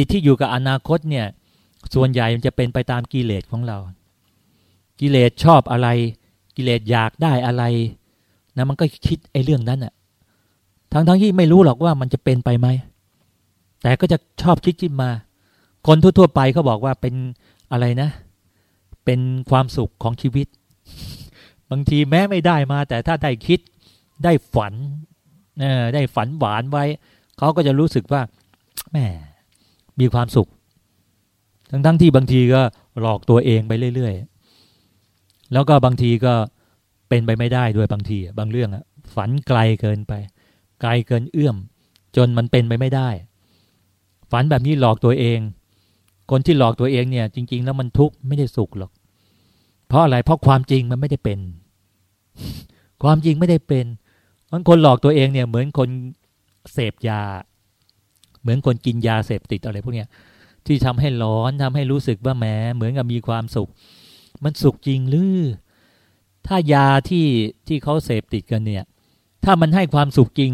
จิตที่อยู่กับอนาคตเนี่ย ส่วนใหญ่มันจะเป็นไปตามกิเลสของเรา กิเลสชอบอะไร กิเลสอยากได้อะไรนะมันก็คิดไอ้เรื่องนั้นอะทั้งทั้งที่ไม่รู้หรอกว่ามันจะเป็นไปไหมแต่ก็จะชอบคิดขึ้นมา คนทั่ว ๆ ไปเขาบอกว่าเป็นอะไรนะ เป็นความสุขของชีวิต บางทีแม้ไม่ได้มา แต่ถ้าได้คิดได้ฝันได้ฝันหวานไว้ เขาก็จะรู้สึกว่าแหม มีความสุข ทั้งทั้งที่บางทีก็หลอกตัวเองไปเรื่อยๆ แล้วก็บางทีก็เป็นไปไม่ได้ด้วยบางที บางเรื่องฝันไกลเกินไป ไกลเกินเอื้อม จนมันเป็นไปไม่ได้ ฝันแบบนี้หลอกตัวเอง คนที่หลอกตัวเองเนี่ย จริง ๆ แล้วมันทุกข์ไม่ได้สุขหรอก เพราะอะไรเพราะความจริงมันไม่ได้เป็น ความจริงไม่ได้เป็นมันคนหลอกตัวเองเนี่ย เหมือนคนเสพยา เหมือนคนกินยาเสพติดอะไรพวกเนี้ยที่ทำให้ร้อนทำให้รู้สึกว่าแหมเหมือนกับมีความสุข มันสุขจริงหรือถ้ายาที่ที่เขาเสพติดกันเนี่ย ถ้ามันให้ความสุขจริง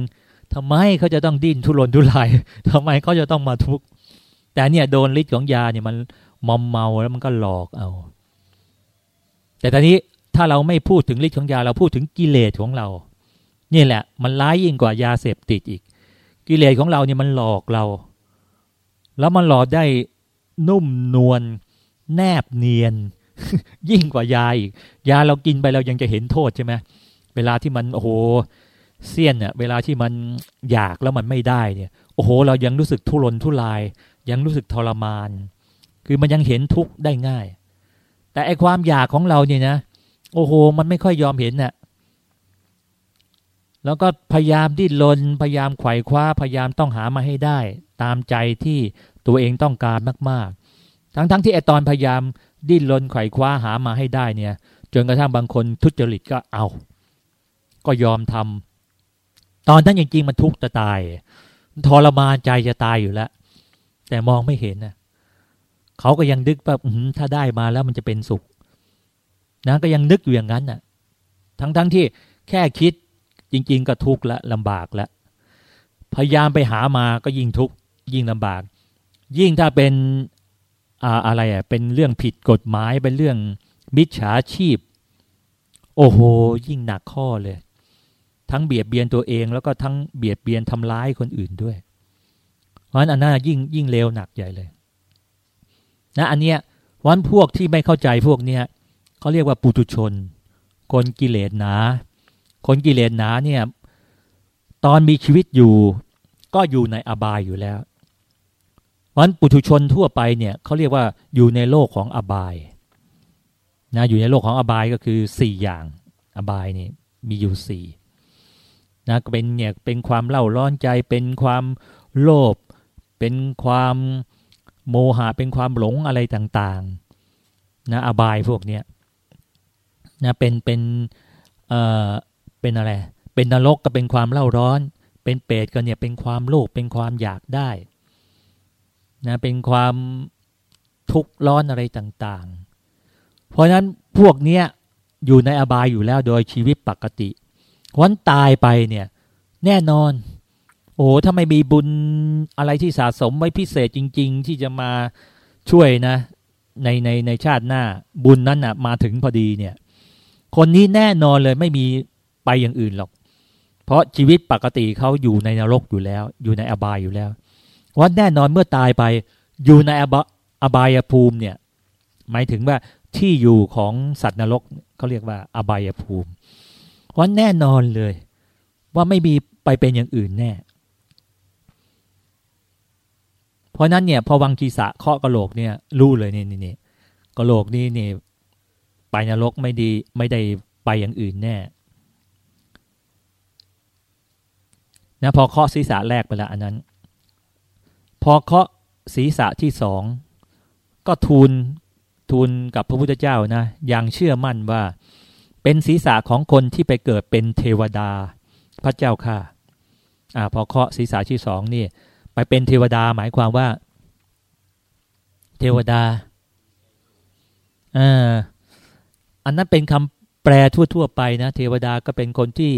ทำไมเขาจะต้องดิ้นทุรนทุรายทำไมเขาจะต้องมาทุกข์แต่เนี่ยโดนฤทธิ์ของยาเนี่ยมันมอมเมาแล้วมันก็หลอกเอา แต่ตอนนี้ถ้าเราไม่พูดถึงฤทธิ์ของยาเราพูดถึงกิเลสของเรา นี่แหละ มันร้ายยิ่งกว่ายาเสพติดอีก กิเลสของเราเนี่ยมันหลอกเรา แล้วมันหลอกได้นุ่มนวลแนบเนียน ยิ่งกว่ายาอีก ยาเรากินไปเรายังจะเห็นโทษใช่ไหมเวลาที่มันโอ้โหเสี้ยนเนี่ยเวลาที่มันอยากแล้วมันไม่ได้เนี่ย โอ้โห เรายังรู้สึกทุรนทุราย ยังรู้สึกทรมาน คือมันยังเห็นทุกข์ได้ง่าย แต่ไอความอยากของเราเนี่ยนะ โอ้โห มันไม่ค่อยยอมเห็นน่ะ แล้วก็พยายามดิ้นรนพยายามไขว่คว้าพยายามต้องหามาให้ได้ ตามใจที่ตัวเองต้องการมากๆ ทั้งๆทที่ไอตอนพยายามดิ้นรนไขว่คว้าหามาให้ได้เนี่ย จนกระทั่งบางคนทุจริตก็เอา ก็ยอมทำตอนนั้นจริงๆมันทุกข์จะตายทรมานใจจะตายอยู่แล้ว แต่มองไม่เห็นนะเขาก็ยังนึกว่าถ้าได้มาแล้วมันจะเป็นสุขนะก็ยังนึกอยู่อย่างนั้นน่ะ ทั้งๆทที่แค่คิด จริง ๆ ก็ทุกข์ละลำบากแล้วพยายามไปหามาก็ยิ่งทุกข์ยิ่งลำบาก ยิ่งถ้าเป็นอะไรอะเป็นเรื่องผิดกฎหมายเป็นเรื่องมิจฉาชีพ โอ้โห ยิ่งหนักข้อเลย ทั้งเบียดเบียนตัวเองแล้วก็ทั้งเบียดเบียนทำร้ายคนอื่นด้วย เพราะฉะนั้นอันนั้นยิ่งยิ่งเลวหนักใหญ่เลยนะอันเนี้ยวันพวกที่ไม่เข้าใจพวกเนี้ยเขาเรียกว่าปุถุชน คนกิเลสหนา คนกิเลสหนาเนี่ย ตอนมีชีวิตอยู่ ก็อยู่ในอบายอยู่แล้ววันปุถุชนทั่วไปเนี่ยเขาเรียกว่าอยู่ในโลกของอบายนะอยู่ในโลกของอบายก็คือสี่อย่างอบายนี่มีอยู่สี่นะเป็นเนี่ยเป็นความเล่าร้อนใจเป็นความโลภเป็นความโมหะเป็นความหลงอะไรต่างๆนะอบายพวกเนี้ยนะเป็นเป็น เป็นอะไร เป็นนรกก็เป็นความเล่าร้อน เป็นเปรตก็เนี่ยเป็นความโลภเป็นความอยากได้นะเป็นความทุกข์ร้อนอะไรต่าง ๆ เพราะฉะนั้นพวกเนี้ยอยู่ในอบายอยู่แล้วโดยชีวิตปกติวันตายไปเนี่ยแน่นอน โอ้ถ้าไม่มีบุญอะไรที่สะสมไว้พิเศษจริง ๆ ที่จะมาช่วยนะ ในในในชาติหน้าบุญนั้นนะมาถึงพอดีเนี่ย คนนี้แน่นอนเลยไม่มี ไปอย่างอื่นหรอก เพราะชีวิตปกติเขาอยู่ในนรกอยู่แล้ว อยู่ในอบายอยู่แล้วว่าแน่นอนเมื่อตายไป อยู่ในอบอบายภูมิเนี่ย หมายถึงว่าที่อยู่ของสัตว์นรกเขาเรียกว่าอบายภูมิว่าแน่นอนเลย ว่าไม่มีไปเป็นอย่างอื่นแน่ เพราะนั้นเนี่ยพอวังกีสะเคาะกระโหลกเนี่ยรู้เลยนี่นี่นี่กระโหลกนี่นี่ไปนรกไม่ดีไม่ได้ไปอย่างอื่นแน่ นะพอเคาะศีรษะแรกไปแล้วอันนั้น พอเคาะศีรษะที่สองก็ทูลทูลกับพระพุทธเจ้านะอย่างเชื่อมั่นว่า เป็นศีรษะของคนที่ไปเกิดเป็นเทวดาพระเจ้าค่ะอ่าพอเคาะศีรษะที่สองนี่ ไปเป็นเทวดาหมายความว่า เทวดาอ่าอันนั้นเป็นคำแปลทั่ว ๆ ไปนะ เทวดาก็เป็นคนที่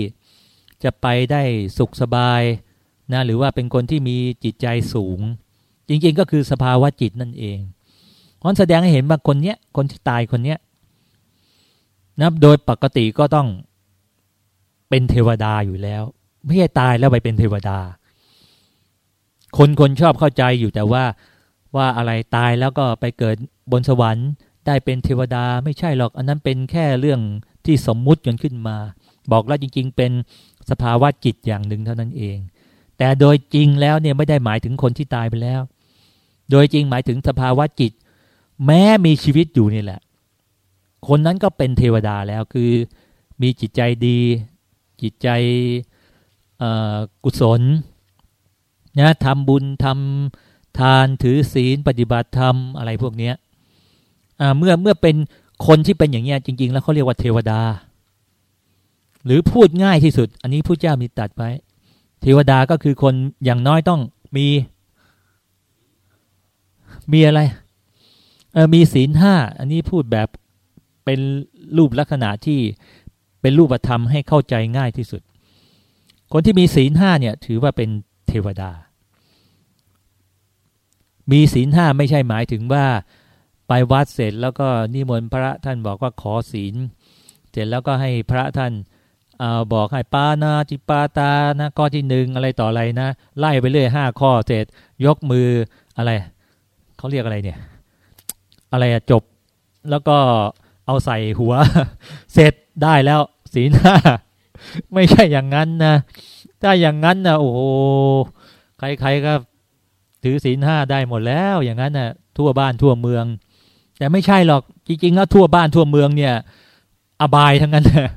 จะไปได้สุขสบายนะหรือว่าเป็นคนที่มีจิตใจสูง จริงๆก็คือสภาวะจิตนั่นเองเพราะแสดงให้เห็นว่าคนเนี้ยคนที่ตายคนเนี้ยนะโดยปกติก็ต้องเป็นเทวดาอยู่แล้ว ไม่ใช่ตายแล้วไปเป็นเทวดา คนคนชอบเข้าใจอยู่แต่ว่าว่าอะไรตายแล้วก็ไปเกิดบนสวรรค์ ได้เป็นเทวดาไม่ใช่หรอก อันนั้นเป็นแค่เรื่องที่สมมุติกันขึ้นมา บอกแล้วจริง ๆ เป็น สภาวะจิตอย่างหนึ่งเท่านั้นเอง แต่โดยจริงแล้วเนี่ยไม่ได้หมายถึงคนที่ตายไปแล้ว โดยจริงหมายถึงสภาวะจิต แม้มีชีวิตอยู่นี่แหละ คนนั้นก็เป็นเทวดาแล้วคือมีจิตใจดี จิตใจกุศลนะทำบุญทำทานถือศีลปฏิบัติธรรมอะไรพวกนี้เมื่อเมื่อเป็นคนที่เป็นอย่างนี้จริง ๆ แล้วเขาเรียกว่าเทวดา หรือพูดง่ายที่สุด อันนี้พระเจ้ามีตัดไว้เทวดาก็คือคนอย่างน้อยต้องมี มีอะไรเออมีศีลห้าอันนี้พูดแบบเป็นรูปลักษณะที่เป็นรูปธรรมให้เข้าใจง่ายที่สุด คนที่มีศีลห้าเนี่ย ถือว่าเป็นเทวดา มีศีลห้าไม่ใช่หมายถึงว่าไปวัดเสร็จแล้วก็นิมนต์พระท่านบอกว่าขอศีล เสร็จแล้วก็ให้พระท่าน บอกให้ปานาจิปาตานะข้อที่หนึ่งอะไรต่ออะไรนะ ไล่ไปเรื่อยห้าข้อเสร็จ ยกมืออะไรเขาเรียกอะไรเนี่ย อะไรจบ แล้วก็เอาใส่หัว เสร็จได้แล้วศีลห้า ไม่ใช่อย่างนั้นนะถ้าอย่างนั้นนะโอ้โหใครๆก็ถือศีลห้าได้หมดแล้ว อย่างนั้นนะ่ะ ทั่วบ้านทั่วเมือง แต่ไม่ใช่หรอกจริงๆแล้วทั่วบ้านทั่วเมืองเนี่ย อบายทั้งนั้นนะ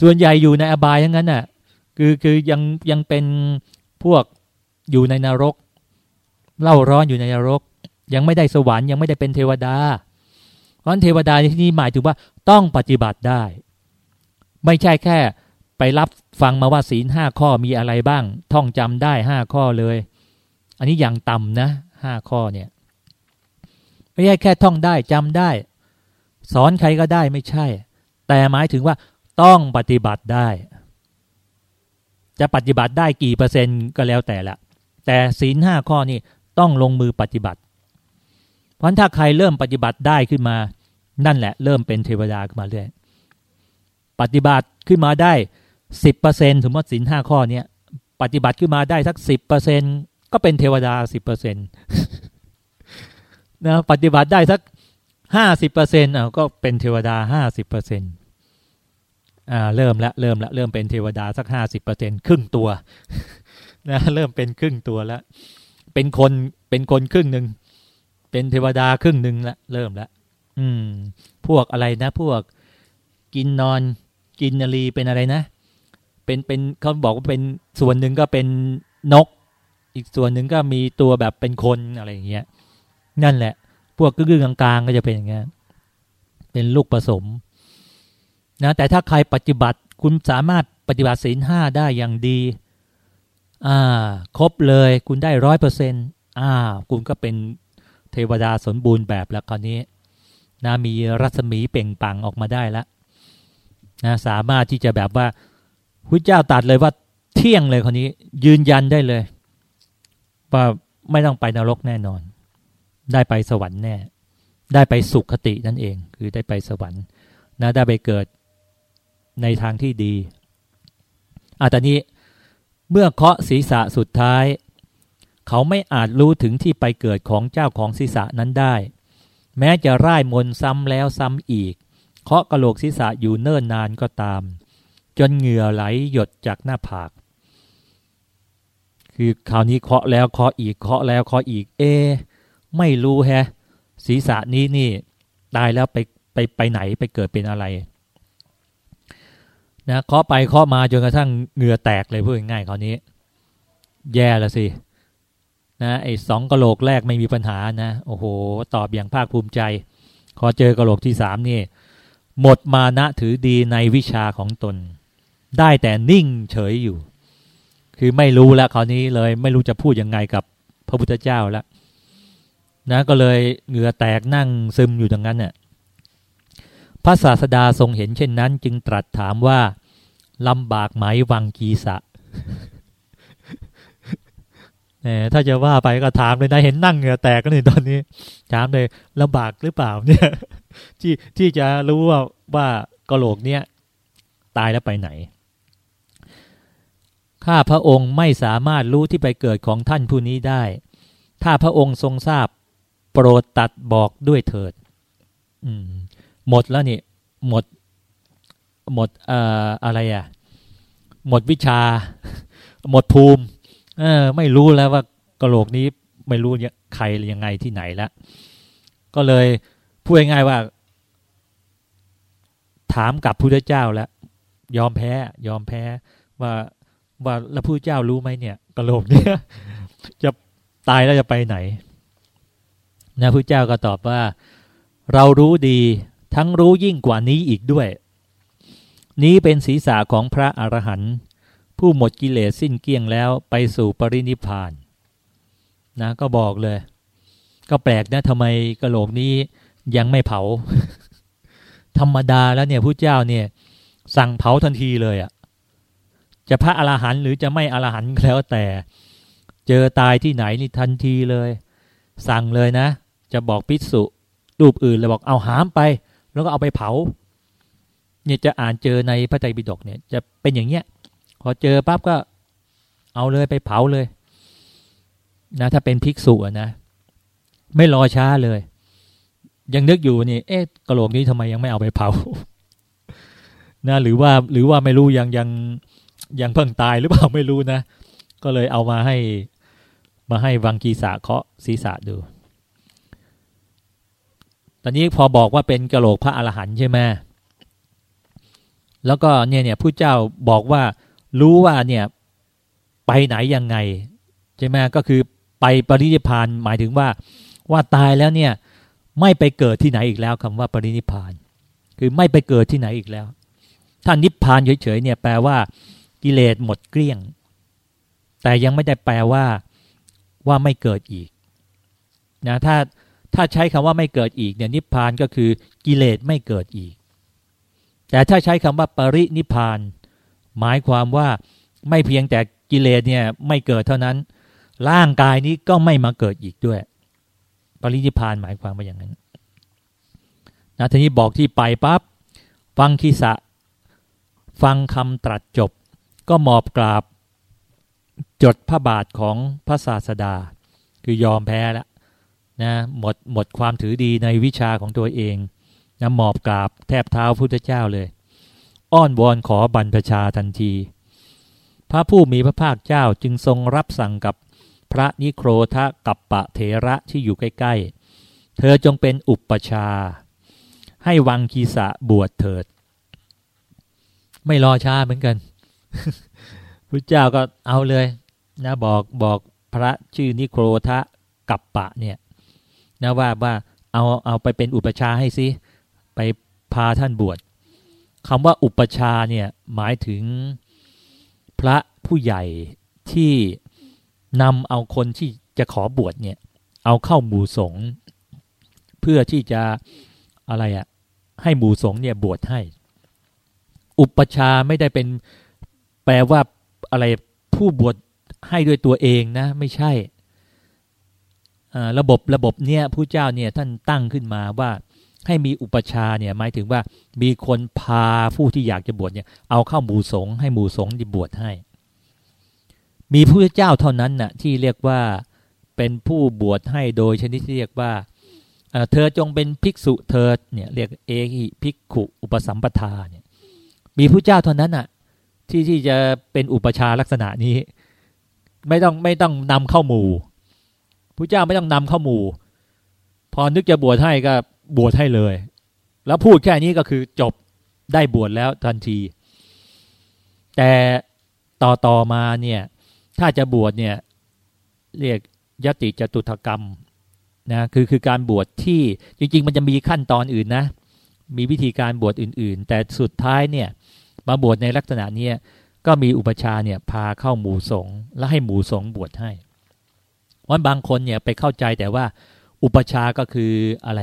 ส่วนใหญ่อยู่ในอบายทั้งนั้นน่ะ คือคือยังยังเป็นพวกอยู่ในนรกเล่าร้อนอยู่ในนรก ยังไม่ได้สวรรค์ยังไม่ได้เป็นเทวดา เพราะเทวดาที่นี่หมายถึงว่าต้องปฏิบัติได้ ไม่ใช่แค่ไปรับฟังมาว่าศีลห้าข้อมีอะไรบ้าง ท่องจำได้ห้าข้อเลย อันนี้อย่างต่ำนะห้าข้อเนี่ย ไม่ใช่แค่ท่องได้จำได้ สอนใครก็ได้ไม่ใช่ แต่หมายถึงว่า ต้องปฏิบัติได้ จะปฏิบัติได้กี่เปอร์เซ็นต์ก็แล้วแต่ละ แต่ศีลห้าข้อนี้ต้องลงมือปฏิบัติ เพราะถ้าใครเริ่มปฏิบัติได้ขึ้นมา นั่นแหละ เริ่มเป็นเทวดาขึ้นมาเรื่อยปฏิบัติขึ้นมาได้สิบเปอร์เซ็นต์ถึงว่าศีลห้าข้อเนี้ยปฏิบัติขึ้นมาได้สักสิบเปอร์เซ็นก็เป็นเทวดาสิบเปอร์เซ็นต์นะปฏิบัติได้สักห้าสิบเปอร์เซ็นต์ก็เป็นเทวดาห้าสิบเปอร์เซ็นต์ เริ่มแล้วเริ่มแล้วเริ่มเป็นเทวดาสักห้าสิบเปอร์เซ็นครึ่งตัวนะเริ่มเป็นครึ่งตัวแล้ว เป็นคนเป็นคนครึ่งหนึ่งเป็นเทวดาครึ่งหนึ่งละเริ่มแล้วอืม พวกอะไรนะ พวกกินนอนกินนารีเป็นอะไรนะ เป็นเป็นเขาบอกว่าเป็นส่วนหนึ่งก็เป็นนก อีกส่วนหนึ่งก็มีตัวแบบเป็นคนอะไรอย่างเงี้ยนั่นแหละ พวกกึ่งกลางๆก็จะเป็นอย่างเงี้ยเป็นลูกผสม นะแต่ถ้าใครปฏิบัติคุณสามารถปฏิบัติศีลห้าได้อย่างดี อ่า ครบเลยคุณได้ร้อยเปอร์เซ็นต์อ่า คุณก็เป็นเทวดาสมบูรณ์แบบแล้วคราวนี้นะมีรัศมีเป่งปังออกมาได้แล้วนะสามารถที่จะแบบว่าพระเจ้าตัดเลยว่าเที่ยงเลยคนนี้ ยืนยันได้เลย ว่าไม่ต้องไปนรกแน่นอน ได้ไปสวรรค์แน่ ได้ไปสุขคตินั่นเอง คือได้ไปสวรรค์นะได้ไปเกิด ในทางที่ดีอาตอนนี้เมื่อเคาะศีรษะสุดท้าย เขาไม่อาจรู้ถึงที่ไปเกิดของเจ้าของศีรษะนั้นได้ แม้จะร่ายมนซ้ำแล้วซ้ำอีก เคาะกระโหลกศีรษะอยู่เนิ่นนานก็ตาม จนเหงื่อไหลหยดจากหน้าผาก คือคราวนี้เคาะแล้วเคาะอีกเคาะแล้วเคาะอีกเอ ไม่รู้แฮะ ศีรษะนี้นี่ ตายแล้วไปไปไปไหนไปเกิดเป็นอะไร นะเคาะไปเคาะมาจนกระทั่งเหงื่อแตกเลยพูดง่ายๆคราวนี้ แย่ละสินะไอ้สองกะโหลกแรกไม่มีปัญหานะโอ้โห ตอบอย่างภาคภูมิใจพอเจอกะโหลกที่สามนี่ หมดมานะถือดีในวิชาของตน ได้แต่นิ่งเฉยอยู่ คือไม่รู้แล้วคราวนี้เลย ไม่รู้จะพูดยังไงกับพระพุทธเจ้าแล้วนะก็เลยเหงื่อแตกนั่งซึมอยู่ตรงนั้นเนี่ย พระศาสดาทรงเห็นเช่นนั้นจึงตรัสถามว่าลำบากไหมวังกีสะถ้าจะว่าไปก็ถามเลยนะเห็นนั่งเหงื่อแตกกันเลยตอนนี้ ถามเลยลำบากหรือเปล่าเนี่ย ที่ที่จะรู้ว่าว่ากะโหลกเนี่ยตายแล้วไปไหน ข้าพระองค์ไม่สามารถรู้ที่ไปเกิดของท่านผู้นี้ได้ ถ้าพระองค์ทรงทราบ โปรดตัดบอกด้วยเถิด อืม หมดแล้วนี่หมดหมดเอ่ออะไรอะ หมดวิชา หมดภูมิเออไม่รู้แล้วว่ากะโหลกนี้ไม่รู้ใครยังไงที่ไหนแล้วก็เลยพูดง่ายๆว่า ถามกับพระเจ้าแล้ว ยอมแพ้ ยอมแพ้ว่าว่าแล้วพระเจ้ารู้ไหมเนี่ยกะโหลกเนี่ยจะตายแล้วจะไปไหนนะพระเจ้าก็ตอบว่า เรารู้ดี ทั้งรู้ยิ่งกว่านี้อีกด้วย นี้เป็นศีรษะของพระอรหันต์ผู้หมดกิเลสสิ้นเกลี้ยงแล้วไปสู่ปรินิพานนะก็บอกเลย ก็แปลกนะทำไมกระโหลกนี้ยังไม่เผา ธรรมดาแล้วเนี่ยผู้เจ้าเนี่ย สั่งเผาทันทีเลยอะ่ะ จะพระอรหันต์หรือจะไม่อรหันต์แล้วแต่ เจอตายที่ไหนนี่ทันทีเลย สั่งเลยนะ จะบอกปิสุรูปอื่นเลยบอกเอาหามไป แล้วก็เอาไปเผา เนี่ยจะอ่านเจอในพระไตรปิฎกเนี่ย จะเป็นอย่างเงี้ยพอเจอปั๊บก็เอาเลยไปเผาเลย นะ ถ้าเป็นภิกษุนะ ไม่รอช้าเลย ยังนึกอยู่นี่ เอ๊ะกระโหลกนี้ทำไมยังไม่เอาไปเผานะหรือว่าหรือว่าไม่รู้ยังยังยังเพิ่งตายหรือเปล่าไม่รู้นะ ก็เลยเอามาให้มาให้วังกีสาเคาะศีรษะดู ตอนนี้พอบอกว่าเป็นกระโหลกพระอรหันต์ใช่ไหมแล้วก็เนี่ยเนี่ยผู้เจ้าบอกว่ารู้ว่าเนี่ยไปไหนยังไงใช่ไหมก็คือไปปรินิพานหมายถึงว่าว่าตายแล้วเนี่ยไม่ไปเกิดที่ไหนอีกแล้วคำว่าปรินิพาน คือไม่ไปเกิดที่ไหนอีกแล้วถ้านิพพานเฉยๆเนี่ยแปลว่ากิเลสหมดเกลี้ยง แต่ยังไม่ได้แปลว่าว่าไม่เกิดอีกนะถ้า ถ้าใช้คำว่าไม่เกิดอีกเนี่ยนิพพานก็คือกิเลสไม่เกิดอีก แต่ถ้าใช้คำว่าปรินิพพาน หมายความว่าไม่เพียงแต่กิเลสเนี่ยไม่เกิดเท่านั้น ร่างกายนี้ก็ไม่มาเกิดอีกด้วย ปรินิพานหมายความว่าอย่างนั้นนะทีนี้บอกที่ไปปับ๊บฟังคีสะ ฟังคำตรัสจบ ก็มอบกราบ จดพระบาทของพระศาสดา คือยอมแพ้แล้ว นะหมดหมดความถือดีในวิชาของตัวเองนะหมอบกราบแทบเท้าพุทธเจ้าเลย อ้อนวอนขอบรรพชาทันที พระผู้มีพระภาคเจ้าจึงทรงรับสั่งกับพระนิโครทะกับปะเถระที่อยู่ใกล้ ๆ เธอจงเป็นอุปชา ให้วังคีสะบวชเถิด ไม่รอช้าเหมือนกันพระเจ้าก็เอาเลยนะบอกบอกพระชื่อนิโครทะกับปะเนี่ย นะว่าว่าเอาเอาไปเป็นอุปชาให้สิไปพาท่านบวชคำว่าอุปชาเนี่ยหมายถึงพระผู้ใหญ่ที่นำเอาคนที่จะขอบวชเนี่ย เอาเข้าหมู่สงฆ์เพื่อที่จะอะไรอะให้หมู่สงฆ์เนี่ยบวชให้ อุปชาไม่ได้เป็นแปลว่าอะไรผู้บวชให้ด้วยตัวเองนะ ไม่ใช่ ระบบระบบเนี่ยผู้เจ้าเนี่ยท่านตั้งขึ้นมาว่าให้มีอุปชาเนี่ยหมายถึงว่ามีคนพาผู้ที่อยากจะบวชเนี่ยเอาเข้าหมู่สงฆ์ให้หมู่สงฆ์บวชให้ มีพระเจ้าเท่านั้นน่ะที่เรียกว่าเป็นผู้บวชให้โดยชนิดที่เรียกว่าเธอจงเป็นภิกษุเธอเนี่ยเรียกเอหิภิกขุอุปสัมปทาเนี่ยมีพระเจ้าเท่านั้นน่ะที่ที่จะเป็นอุปชาลักษณะนี้ ไม่ต้องไม่ต้องนำเข้าหมู่ พระเจ้าไม่ต้องนำเข้าหมู่ พอนึกจะบวชให้ก็บวชให้เลย แล้วพูดแค่นี้ก็คือจบได้บวชแล้วทันที แต่ต่อต่อมาเนี่ย ถ้าจะบวชเนี่ย เรียกยติจตุถกรรมนะคือคือการบวชที่จริง ๆ มันจะมีขั้นตอนอื่นนะ มีวิธีการบวชอื่น ๆ แต่สุดท้ายเนี่ย มาบวชในลักษณะนี้ก็มีอุปชาเนี่ยพาเข้าหมู่สงฆ์แล้วให้หมู่สงฆ์บวชให้ วันบางคนเนี่ยไปเข้าใจแต่ว่า อุปชาก็คืออะไร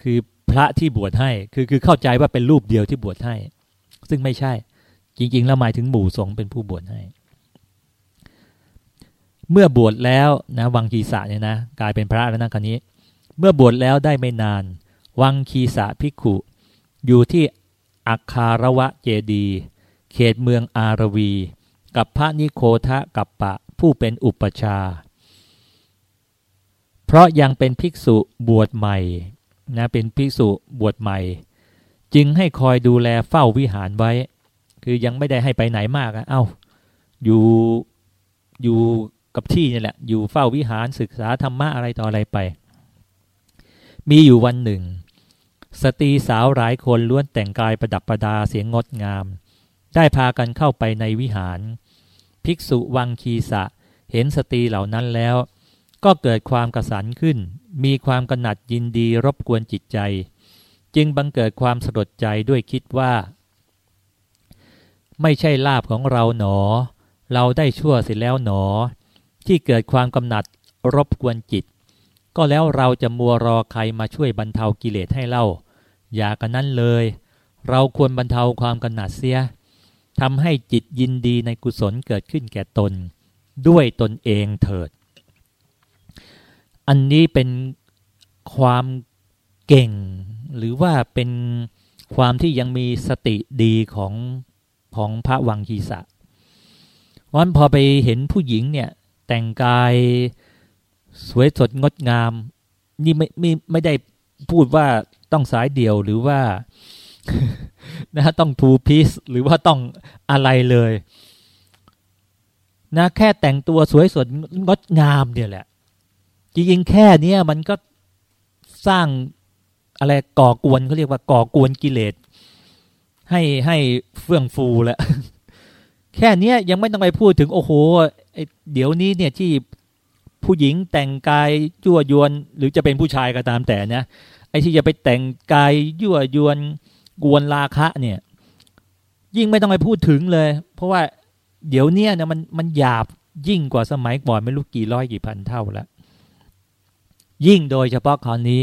คือพระที่บวชให้ คือคือเข้าใจว่าเป็นรูปเดียวที่บวชให้ ซึ่งไม่ใช่ จริง ๆ แล้วหมายถึงหมู่สงฆ์เป็นผู้บวชให้ เมื่อบวชแล้วนะวังคีสะเนี่ยนะกลายเป็นพระแล้วนะคราวนี้ เมื่อบวชแล้วได้ไม่นาน วังคีสะภิกขุ อยู่ที่อัคาระวะเจดี เขตเมืองอารวี กับพระนิโคทะกับปะ ผู้เป็นอุปชา เพราะยังเป็นภิกษุบวชใหม่นะเป็นภิกษุบวชใหม่ จึงให้คอยดูแลเฝ้าวิหารไว้ คือยังไม่ได้ให้ไปไหนมากอะเอา้าอยู่อยู่กับที่นี่แหละ อยู่เฝ้าวิหารศึกษาธรรมะอะไรต่ออะไรไป มีอยู่วันหนึ่ง สตรีสาวหลายคนล้วนแต่งกายประดับประดาเสียงงดงาม ได้พากันเข้าไปในวิหาร ภิกษุวังคีสะ เห็นสตรีเหล่านั้นแล้ว ก็เกิดความกระสันขึ้น มีความกหนัดยินดีรบกวนจิตใจ จึงบังเกิดความสลดใจด้วยคิดว่า ไม่ใช่ลาบของเราหนอ เราได้ชั่วเสียแล้วหนอ ที่เกิดความกำหนัดรบกวนจิต ก็แล้วเราจะมัวรอใครมาช่วยบรรเทากิเลสให้เล่า อย่ากันนั้นเลย เราควรบรรเทาความกำหนัดเสีย ทำให้จิตยินดีในกุศลเกิดขึ้นแก่ตน ด้วยตนเองเถิด อันนี้เป็นความเก่ง หรือว่าเป็นความที่ยังมีสติดีของของพระวังคีสะวันพอไปเห็นผู้หญิงเนี่ย แต่งกายสวยสดงดงาม นี่ไม่ไม่ไม่ได้พูดว่าต้องสายเดี่ยวหรือว่า นะต้องทูพีซหรือว่าต้องอะไรเลยนะแค่แต่งตัวสวยสดงดงามเนี่ยแหละ จริงๆแค่เนี้ยมันก็สร้างอะไรก่อกวนเขาเรียกว่าก่อกวนกิเลสให้ให้เฟื่องฟูแล้วแค่เนี้ยยังไม่ต้องไปพูดถึงโอ้โหเดี๋ยวนี้เนี่ยที่ผู้หญิงแต่งกายยั่วยวน หรือจะเป็นผู้ชายก็ตามแต่นะไอ้ที่จะไปแต่งกายยั่วยวน กวนราคะเนี่ย ยิ่งไม่ต้องไปพูดถึงเลย เพราะว่าเดี๋ยวเนี้ยเนี่ยมันมันหยาบยิ่งกว่าสมัยก่อนไม่รู้กี่ร้อยกี่พันเท่าแล้วยิ่งโดยเฉพาะคราวนี้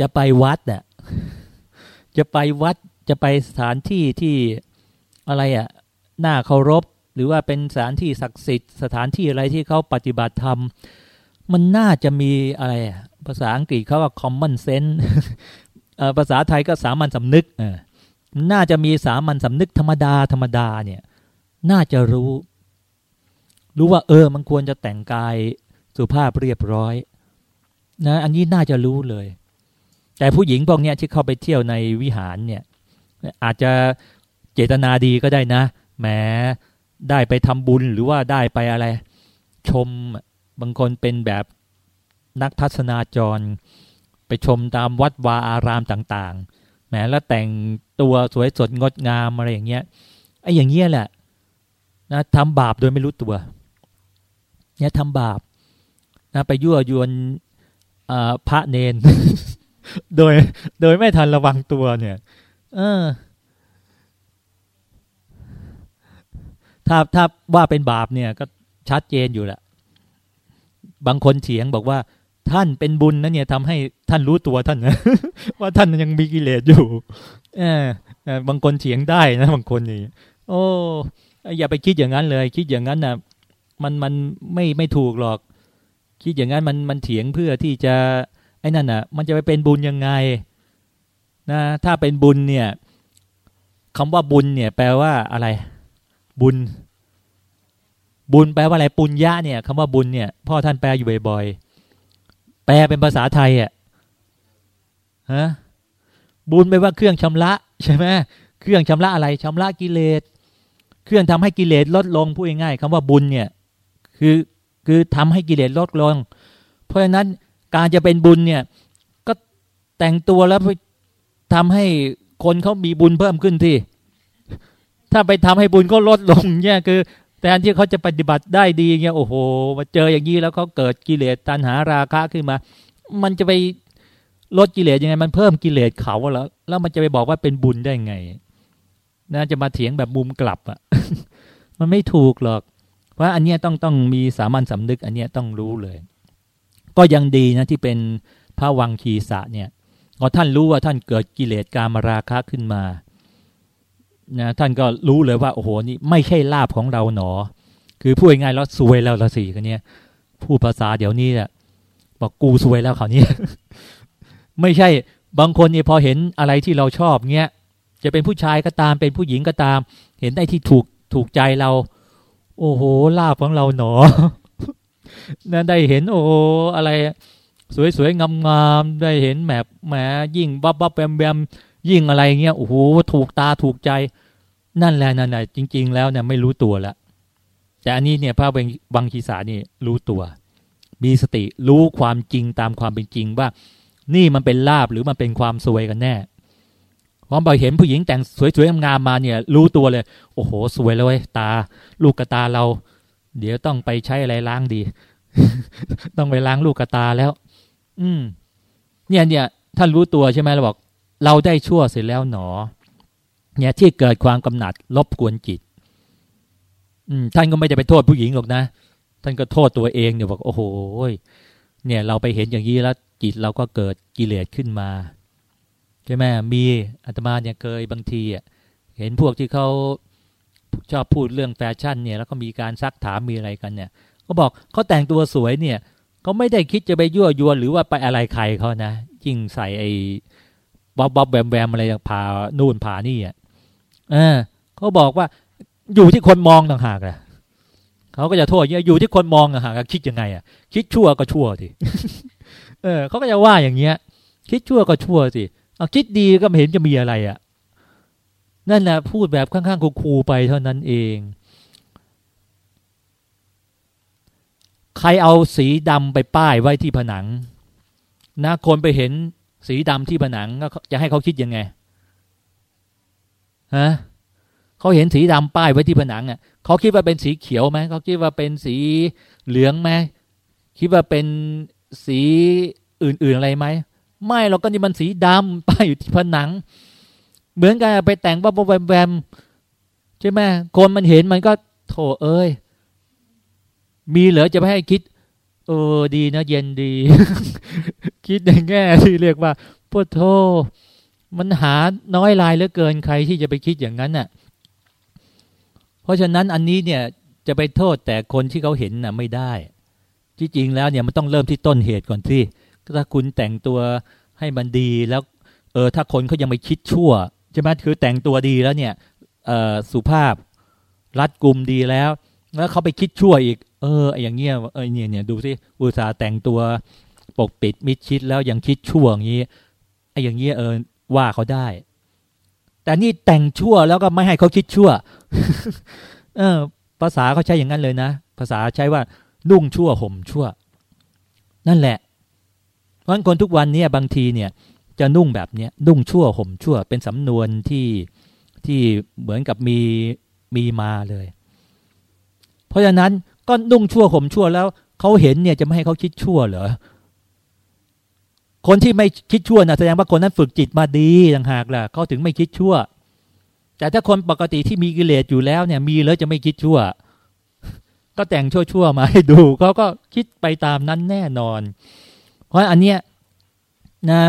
จะไปวัดเนี่ยจะไปวัดจะไปสถานที่ที่อะไรอะ่ะน่าเคารพ หรือว่าเป็นสถานที่ศักดิ์สิทธิ์สถานที่อะไรที่เขาปฏิบัติธรรมมันน่าจะมีอะไร ภาษาอังกฤษเขาว่า common sense ภาษาไทยก็สามัญสำนึกน่าจะมีสามัญสำนึกธรรมดาธรรมดาเนี่ย น่าจะรู้ รู้ว่า เออ มันควรจะแต่งกายสุภาพเรียบร้อย นะ อันนี้น่าจะรู้เลย แต่ผู้หญิงพวกนี้ที่เข้าไปเที่ยวในวิหารเนี่ย อาจจะเจตนาดีก็ได้นะแหมได้ไปทำบุญหรือว่าได้ไปอะไร ชมบางคนเป็นแบบนักทัศนาจร ไปชมตามวัดวาอารามต่างๆแหมแล้วแต่งตัวสวยสดงดงามอะไรอย่างเงี้ยไอ้อย่างเงี้ยแหละนะทำบาปโดยไม่รู้ตัวเนี่ยทำบาปนะไปยั่วยวนพระเนน โดย โดยไม่ทันระวังตัวเนี่ย เออ ถ้าถ้าว่าเป็นบาปเนี่ย ก็ชัดเจนอยู่แหละ บางคนเถียงบอกว่า ท่านเป็นบุญนะเนี่ยทำให้ท่านรู้ตัวท่านนะว่าท่านยังมีกิเลสอยู่เออบางคนเถียงได้นะบางคนนี่โอ้อย่าไปคิดอย่างนั้นเลย คิดอย่างนั้นนะมันมันไม่ไม่ถูกหรอก คิดอย่างนั้นมันมันเถียงเพื่อที่จะไอ้นั่นน่ะ มันจะไปเป็นบุญยังไงนะถ้าเป็นบุญเนี่ยคำว่าบุญเนี่ย แปลว่าอะไร บุญ บุญแปลว่าอะไรปุญญาเนี่ยคำว่าบุญเนี่ย พ่อท่านแปลอยู่บ่อยๆ แปลเป็นภาษาไทยอะฮะบุญไม่ว่าเครื่องชำระใช่ไหมเครื่องชำระอะไรชำระกิเลส เครื่องทำให้กิเลสลดลงพูดง่ายๆคำว่าบุญเนี่ยคือคือทำให้กิเลสลดลง เพราะฉะนั้นการจะเป็นบุญเนี่ยก็แต่งตัวแล้วทำให้คนเขามีบุญเพิ่มขึ้นที่ถ้าไปทำให้บุญก็ลดลงเนี่ยคือ แต่อันที่เขาจะปฏิบัติได้ดีเงี้ยโอ้โหมาเจออย่างนี้แล้วเขาเกิดกิเลสตัณหาราคะขึ้นมา มันจะไปลดกิเลสยังไง มันเพิ่มกิเลสเขาแล้วแล้วมันจะไปบอกว่าเป็นบุญได้ไงน่าจะมาเถียงแบบมุมกลับอะ่ะ มันไม่ถูกหรอก เพราะอันนี้ต้องต้องมีสามัญสำนึก อันนี้ต้องรู้เลย ก็ยังดีนะที่เป็นพระวังคีสะเนี่ยพอท่านรู้ว่าท่านเกิดกิเลสกามราคะขึ้นมา นะท่านก็รู้เลยว่าโอ้โหนี่ไม่ใช่ลาบของเราหนอ คือพูดง่ายๆแล้วซวยแล้วละสี่กันเนี้ยพูดภาษาเดี๋ยวนี้แหละบอกกูซวยแล้วเขานี้ ไม่ใช่บางคนเนี่ยพอเห็นอะไรที่เราชอบเงี้ยจะเป็นผู้ชายก็ตามเป็นผู้หญิงก็ตาม เห็นได้ที่ถูกถูกใจเรา โอ้โหลาบของเราหนอนั่นได้เห็นโอ้อะไร สวยๆงามๆได้เห็นแหมแหมยิ่งบับบับแบมแบม ยิ่งอะไรเงี้ยโอ้โหถูกตาถูกใจ นั่นแหละนั่นแหละจริง ๆ แล้วเนี่ยไม่รู้ตัวละแต่อันนี้เนี่ยพระบางคีสานี่รู้ตัว มีสติรู้ความจริงตามความเป็นจริงว่า นี่มันเป็นลาบหรือมันเป็นความสวยกันแน่พอบ่อยเห็นผู้หญิงแต่งสวยๆงามมาเนี่ย รู้ตัวเลย โอ้โห สวยเลยตา ลูกกระตาเรา เดี๋ยวต้องไปใช้อะไรล้างดี ต้องไปล้างลูกกระตาแล้ว อืม เนี่ยเนี่ยท่านรู้ตัวใช่ไหมเราบอก เราได้ชั่วเสร็จแล้วหนอ เนี่ยที่เกิดความกำหนัดลบกวนจิตท่านก็ไม่จะไปโทษผู้หญิงหรอกนะ ท่านก็โทษตัวเองเนี่ยบอกโอ้โหเนี่ยเราไปเห็นอย่างนี้แล้วจิตเราก็เกิดกิเลสขึ้นมาใช่ไหมมีอาตมาเนี่ยเคยบางทีอะเห็นพวกที่เขาชอบพูดเรื่องแฟชั่นเนี่ย แล้วก็มีการซักถามมีอะไรกันเนี่ย ก็บอกเขาแต่งตัวสวยเนี่ยเขาไม่ได้คิดจะไปยั่วยวนหรือว่าไปอะไรใครเขานะยิ่งใส่ไอ้ บ๊อบบ๊อบแบมแบมอะไรผ่านู่นผ่านี่อะเออเขาบอกว่าอยู่ที่คนมองต่างหากแหละเขาก็จะโทษเงี้ยอยู่ที่คนมองต่างหากคิดยังไงอะ คิดชั่วก็ชั่วสิเออเขาก็จะว่าอย่างเงี้ย คิดชั่วก็ชั่วสิเอาคิดดีก็ไม่เห็นจะมีอะไรอะ นั่นแหละพูดแบบข้างๆคูๆไปเท่านั้นเอง ใครเอาสีดำไปป้ายไว้ที่ผนัง นะคนไปเห็น สีดำที่ผนังก็จะให้เขาคิดยังไงฮะเขาเห็นสีดำป้ายไว้ที่ผนังอะเขาคิดว่าเป็นสีเขียวไหมเขาคิดว่าเป็นสีเหลืองไหมคิดว่าเป็นสีอื่น ๆอะไรไหมไม่เราก็นี่มันสีดำป้ายอยู่ที่ผนัง เหมือนกันไปแต่งบ้าแวมแวมใช่ไหมคนมันเห็นมันก็โถเอ้ยมีเหลือจะไม่ให้คิดเออดีนะเย็นดี คิดในแง่ที่เรียกว่าพุทโธมันหาน้อยลายเหลือเกินใครที่จะไปคิดอย่างนั้นน่ะ เพราะฉะนั้นอันนี้เนี่ยจะไปโทษแต่คนที่เขาเห็นน่ะไม่ได้ ที่จริงแล้วเนี่ยมันต้องเริ่มที่ต้นเหตุก่อนที่ถ้าคุณแต่งตัวให้มันดีแล้วเออถ้าคนเขายังไม่คิดชั่วใช่ไหมคือแต่งตัวดีแล้วเนี่ยเออสุภาพรัดกลุ่มดีแล้ว แล้วเขาไปคิดชั่วอีก เอออย่างเงี้ยเออเนี่ยเนี่ยดูสิอุตสาห์แต่งตัว ปกปิดมิดชิดแล้วยังคิดชั่วอย่างนี้ไอ้อย่างเงี้เออว่าเขาได้ แต่นี่แต่งชั่วแล้วก็ไม่ให้เขาคิดชั่ว เออ ภาษาเขาใช้อย่างนั้นเลยนะ ภาษาใช้ว่านุ่งชั่วห่มชั่ว นั่นแหละ เพราะคนทุกวันนี้บางทีเนี่ย จะนุ่งแบบเนี้ยนุ่งชั่วห่มชั่ว เป็นสำนวนที่ที่เหมือนกับมีมีมาเลย เพราะฉะนั้นก็นุ่งชั่วห่มชั่วแล้วเขาเห็นเนี่ยจะไม่ให้เขาคิดชั่วเหรอ คนที่ไม่คิดชั่วนะแสดงว่าคนนั้นฝึกจิตมาดีต่างหากล่ะเขาถึงไม่คิดชั่ว แต่ถ้าคนปกติที่มีกิเลสอยู่แล้วเนี่ย มีแล้วจะไม่คิดชั่ว ก็แต่งชั่วๆมาให้ดูเขาก็คิดไปตามนั้นแน่นอน เพราะอันเนี้ยนะ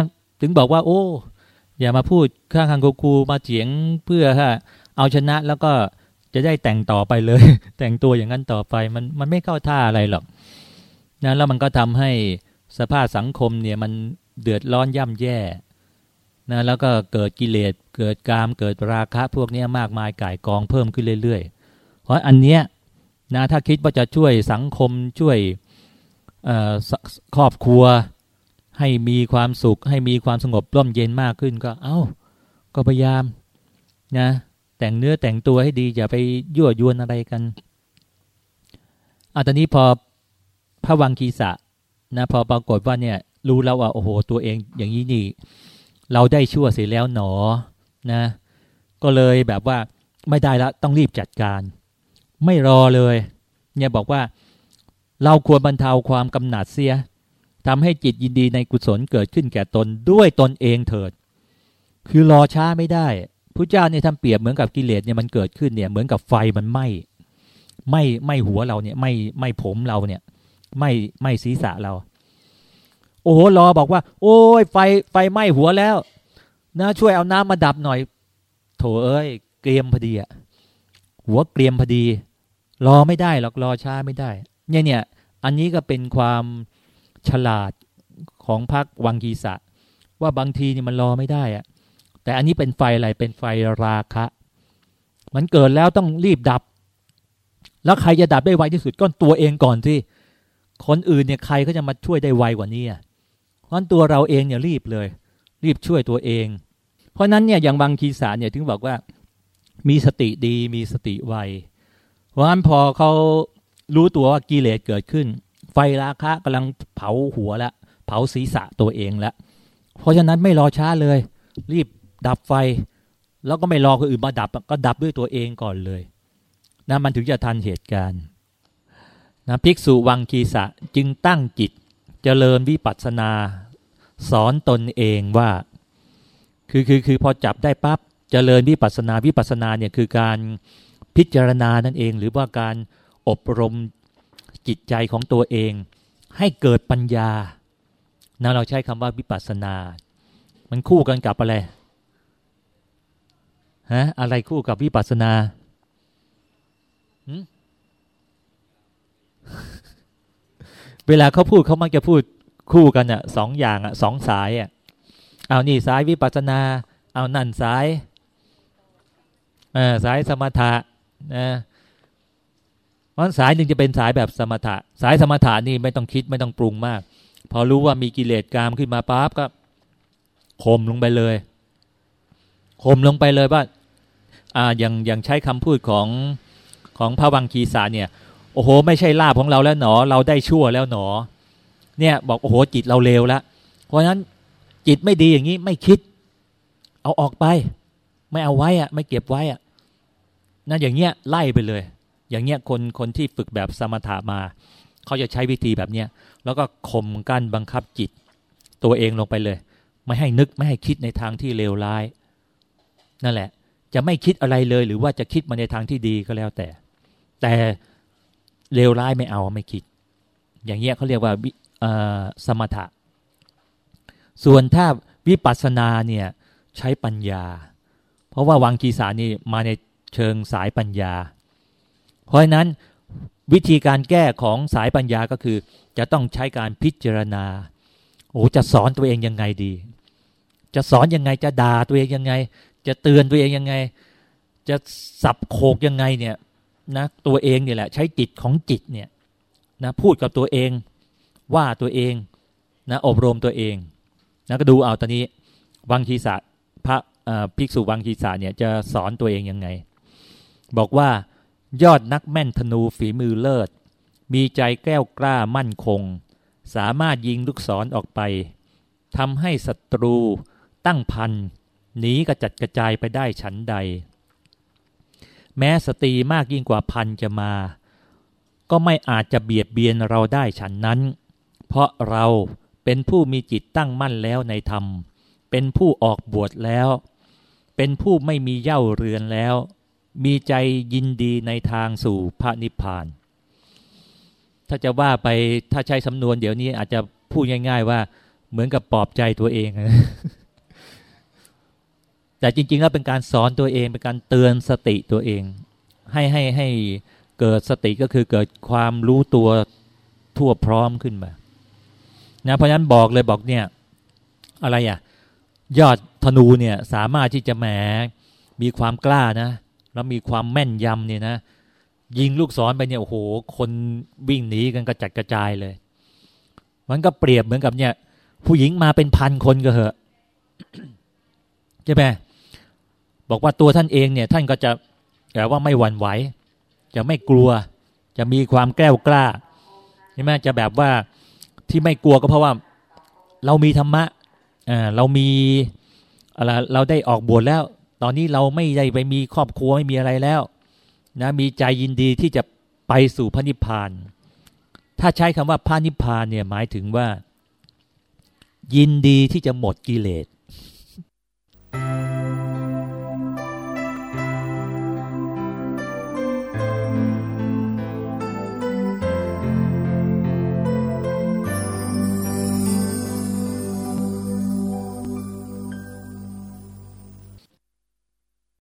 ถึงบอกว่า โอ้ อย่ามาพูดข้างคังคูมาเฉียงเพื่อฮะเอาชนะแล้วก็จะได้แต่งต่อไปเลย แต่งตัวอย่างนั้นต่อไปมันมันไม่เข้าท่าอะไรหรอกนะแล้วมันก็ทำให้สภาพสังคมเนี่ยมัน เดือดร้อนย่ำแย่นะแล้วก็เกิดกิเลสเกิดกามเกิดราคะพวกนี้มากมายก่ายกองเพิ่มขึ้นเรื่อยๆ เพราะอันเนี้ยนะถ้าคิดว่าจะช่วยสังคมช่วยครอบครัว ให้มีความสุข ให้มีความสงบร่มเย็นมากขึ้นก็เอา้า ก็พยายามนะแต่งเนื้อแต่งตัวให้ดี อย่าไปยั่วยวนอะไรกันอาตอนนี้พอพระวังคีสะนะพอปรากฏว่าเนี่ย รู้แล้วว่าโอ้โห ตัวเองอย่างนี้นี่ เราได้ชั่วเสียแล้วหนอนะ ก็เลยแบบว่าไม่ได้ละต้องรีบจัดการ ไม่รอเลย เนี่ยบอกว่า เราควรบรรเทาความกำหนัดเสียทำให้จิตยินดีในกุศลเกิดขึ้นแก่ตนด้วยตนเองเถิด คือรอช้าไม่ได้พระเจ้าเนี่ยทำเปรียบเหมือนกับกิเลสเนี่ยมันเกิดขึ้นเนี่ยเหมือนกับไฟมันไหม้ไหม้ไหม้หัวเราเนี่ยไหม้ไหม้ผมเราเนี่ยไหม้ไหม้ศีรษะเรา โอ้โหรอบอกว่า โอ้ยไฟไฟไหม้หัวแล้วนะช่วยเอาน้ำมาดับหน่อย โถเอ้ย เกรียมพอดีอะหัวเกรียมพอดี รอไม่ได้หรอกรอช้าไม่ได้ เนี่ยเนี่ยอันนี้ก็เป็นความฉลาดของพรรควังกีสะ ว่าบางทีนี่มันรอไม่ได้อะแต่อันนี้เป็นไฟอะไรเป็นไฟราคะ มันเกิดแล้วต้องรีบดับ แล้วใครจะดับได้ไวที่สุดก็ตัวเองก่อนที่คนอื่นเนี่ยใครก็จะมาช่วยได้ไวกว่านี้อะ เพราะตัวเราเองเนี่ยรีบเลย รีบช่วยตัวเอง เพราะนั้นเนี่ยอย่างบางคีสาเนี่ยถึงบอกว่า มีสติดีมีสติไวเพราะฉะนั้นพอเขารู้ตัวว่ากิเลสเกิดขึ้น ไฟราคะกำลังเผาหัวแล้วเผาศีรษะตัวเองแล้วเพราะฉะนั้นไม่รอช้าเลย รีบดับไฟ แล้วก็ไม่รอคนอื่นมาดับก็ดับด้วยตัวเองก่อนเลยนะมันถึงจะทันเหตุการณ์นะภิกษุวังคีสะจึงตั้งจิต เจริญวิปัสสนา สอนตนเองว่า คือคือคือพอจับได้ปั๊บเจริญวิปัสสนาวิปัสสนาเนี่ยคือการพิจารณานั่นเอง หรือว่าการอบรมจิตใจของตัวเอง ให้เกิดปัญญานะเราใช้คำว่าวิปัสสนา มันคู่กันกับอะไรฮะอะไรคู่กับวิปัสสนา เวลาเขาพูดเขามักจะพูดคู่กันอะสองอย่างอะสองสายอะเอานี่สายวิปัสนา เอานั่นสายเออสายสมถะนะเพราะสายหนึ่งจะเป็นสายแบบสมถะ สายสมถะนี่ไม่ต้องคิดไม่ต้องปรุงมาก พอรู้ว่ามีกิเลสกามขึ้นมาปั๊บก็ข่มลงไปเลยข่มลงไปเลยว่าอ่าอย่างอย่างใช้คำพูดของของพระวังคีสาเนี่ย โอ้โห ไม่ใช่ลาบของเราแล้วหนอ เราได้ชั่วแล้วหนอ เนี่ยบอกโอ้โหจิตเราเลวแล้วเพราะฉะนั้นจิตไม่ดีอย่างนี้ไม่คิด เอาออกไป ไม่เอาไว้อะไม่เก็บไว้อะนั่นอย่างเงี้ยไล่ไปเลย อย่างเงี้ยคนคนที่ฝึกแบบสมถะมา เขาจะใช้วิธีแบบเนี้ยแล้วก็ข่มกั้นบังคับจิต ตัวเองลงไปเลย ไม่ให้นึกไม่ให้คิดในทางที่เลวร้าย นั่นแหละ จะไม่คิดอะไรเลย หรือว่าจะคิดมาในทางที่ดีก็แล้วแต่ แต่ เลวร้ายไม่เอาไม่คิด อย่างเงี้ยเขาเรียกว่าสมถะ ส่วนถ้าวิปัสสนาเนี่ยใช้ปัญญา เพราะว่าวังกีสานี่มาในเชิงสายปัญญา เพราะฉะนั้นวิธีการแก้ของสายปัญญาก็คือ จะต้องใช้การพิจารณาโอ้จะสอนตัวเองยังไงดี จะสอนยังไงจะด่าตัวเองยังไง จะเตือนตัวเองยังไง จะสับโคกยังไงเนี่ย นะตัวเองเนี่ยแหละ ใช้จิตของจิตเนี่ยนะพูดกับตัวเองว่าตัวเองนะอบรมตัวเองนะก็ดูเอาตอนนี้วังคีสะพระภิกษุวังคีสะเนี่ยจะสอนตัวเองยังไง บอกว่ายอดนักแม่นธนูฝีมือเลิศ มีใจแก้วกล้ามั่นคง สามารถยิงลูกศรอออกไปทำให้ศัตรูตั้งพันหนีกระจัดกระจายไปได้ฉันใด แม้สตรีมากยิ่งกว่าพันจะมา ก็ไม่อาจจะเบียดเบียนเราได้ฉันนั้น เพราะเราเป็นผู้มีจิตตั้งมั่นแล้วในธรรม เป็นผู้ออกบวชแล้ว เป็นผู้ไม่มีเย่าเรือนแล้ว มีใจยินดีในทางสู่พระนิพพาน ถ้าจะว่าไปถ้าใช้สำนวนเดี๋ยวนี้อาจจะพูดง่าย ๆ ว่าเหมือนกับปลอบใจตัวเอง แต่จริง ๆ แล้วเป็นการสอนตัวเอง เป็นการเตือนสติตัวเอง ให้ให้ให้เกิดสติก็คือเกิดความรู้ตัวทั่วพร้อมขึ้นมานะเพราะฉะนั้นบอกเลยบอกเนี่ยอะไรอะยอดธนูเนี่ยสามารถที่จะแหมมีความกล้านะ แล้วมีความแม่นยำเนี่ยนะ ยิงลูกศรไปเนี่ยโอ้โห คนวิ่งหนีกันกระจัดกระจายเลย มันก็เปรียบเหมือนกับเนี่ย ผู้หญิงมาเป็นพันคนก็เหอะใช่ไหม บอกว่าตัวท่านเองเนี่ยท่านก็จะแต่ว่าไม่หวั่นไหว จะไม่กลัว จะมีความแกล้วกล้าใช่ไหมจะแบบว่าที่ไม่กลัวก็เพราะว่าเรามีธรรมะอ่าเรามีอะไรเราได้ออกบวชแล้ว ตอนนี้เราไม่ได้ไปมีครอบครัวไม่มีอะไรแล้วนะมีใจยินดีที่จะไปสู่พระนิพพาน ถ้าใช้คำว่าพระนิพพานเนี่ยหมายถึงว่า ยินดีที่จะหมดกิเลส